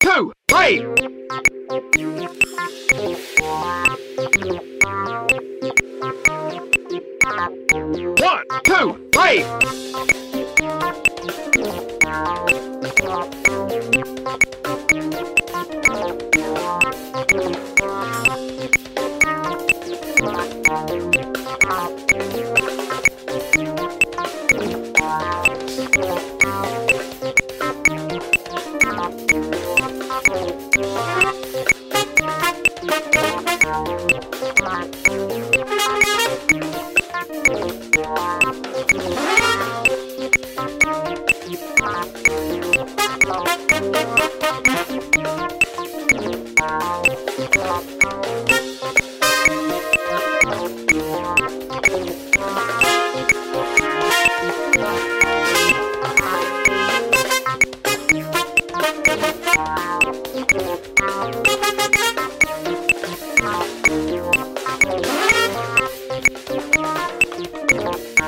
two, three. One, two, three. One, Thank you.